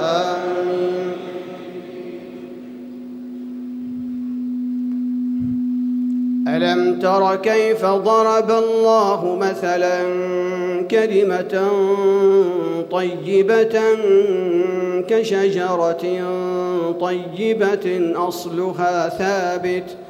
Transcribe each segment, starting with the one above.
آمين. ألم تر كيف ضرب الله مثلا كلمة طيبة كشجرة طيبة أصلها ثابت ۖ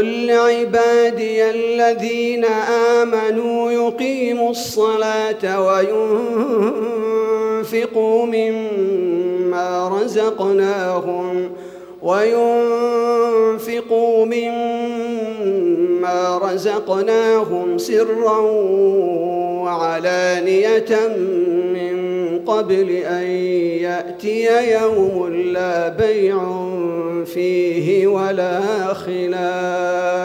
قل لعبادي الذين امنوا يقيموا الصلاه وينفقوا مما رزقناهم وينفقوا مما رزقناهم سرا وعلانيه من قبل أن يأتي يوم لا بيع فيه ولا خلاف.